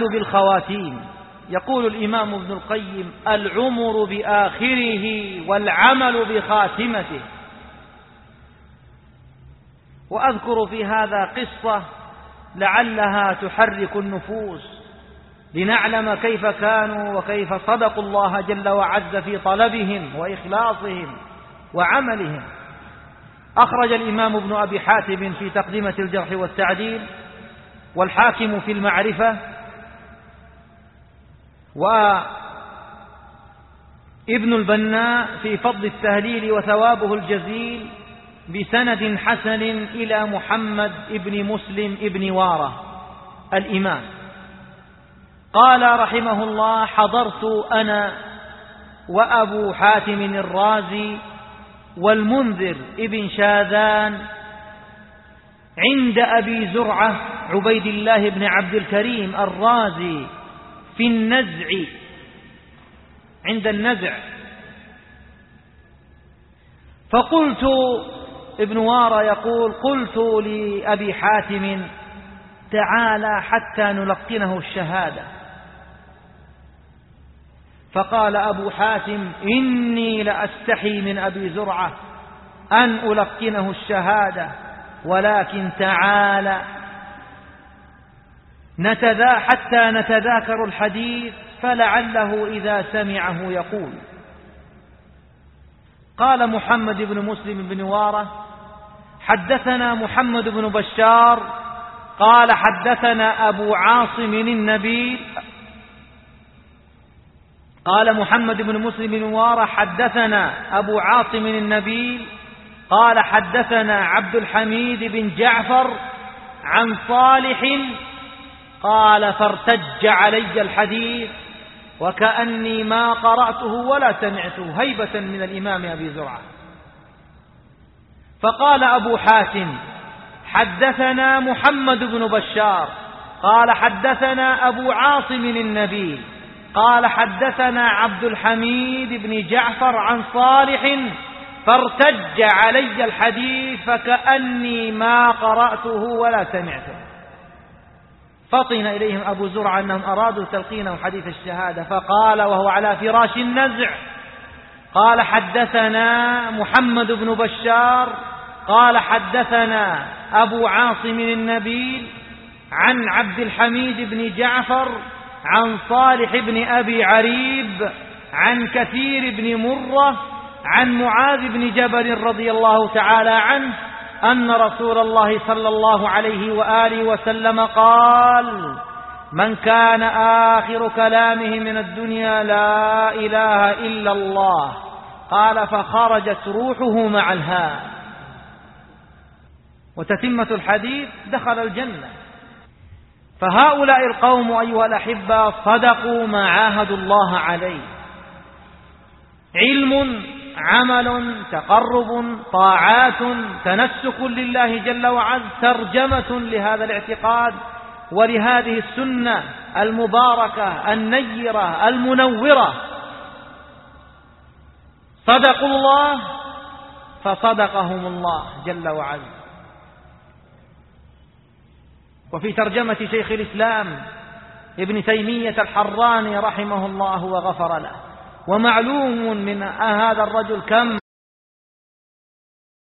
بالخواتيم. يقول الإمام ابن القيم العمر بآخره والعمل بخاتمته. وأذكر في هذا قصة لعلها تحرك النفوس لنعلم كيف كانوا وكيف صدقوا الله جل وعز في طلبهم وإخلاصهم وعملهم. أخرج الإمام ابن أبي حاتم في تقدمة الجرح والتعديل والحاكم في المعرفة وابن البناء في فضل التهليل وثوابه الجزيل بسند حسن إلى محمد ابن مسلم ابن وارة الإمام. قال رحمه الله حضرت أنا وأبو حاتم الرازي والمنذر ابن شاذان عند أبي زرعة عبيد الله بن عبد الكريم الرازي في النزع. عند النزع. فقلت ابن وارى يقول قلت لأبي حاتم تعالى حتى نلقنه الشهادة. فقال أبو حاتم إني لأستحي من أبي زرعة أن ألقنه الشهادة ولكن تعالى نتذا حتى نتذاكر الحديث فلعله إذا سمعه يقول. قال محمد بن مسلم بن وارة حدثنا محمد بن بشار قال حدثنا أبو عاصم النبيل. قال محمد بن مسلم بن وارة حدثنا أبو عاصم النبيل. قال حدثنا عبد الحميد بن جعفر عن صالح قال فارتج علي الحديث وكأني ما قرأته ولا سمعته هيبة من الإمام أبي زرعة. فقال أبو حاتم حدثنا محمد بن بشار قال حدثنا أبو عاصم النبيل قال حدثنا عبد الحميد بن جعفر عن صالح فارتج علي الحديث فكأني ما قرأته ولا سمعته. فطن إليهم أبو زرع أنهم أرادوا تلقينه حديث الشهادة فقال وهو على فراش النزع. قال حدثنا محمد بن بشار. قال حدثنا أبو عاصم النبيل عن عبد الحميد بن جعفر عن صالح بن أبي عريب عن كثير بن مرة عن معاذ بن جبل رضي الله تعالى عنه أن رسول الله صلى الله عليه وآله وسلم قال من كان آخر كلامه من الدنيا لا إله إلا الله. قال فخرجت روحه مع الهاء وتتمة الحديث دخل الجنة. فهؤلاء القوم أيها الأحبة صدقوا ما عاهدوا الله عليه. علم عمل تقرب طاعات تنسك لله جل وعز ترجمة لهذا الاعتقاد ولهذه السنة المباركة النيرة المنورة. صدقوا الله فصدقهم الله جل وعز وفي ترجمة شيخ الإسلام ابن تيمية الحراني رحمه الله وغفر له. ومعلوم من هذا الرجل كم؟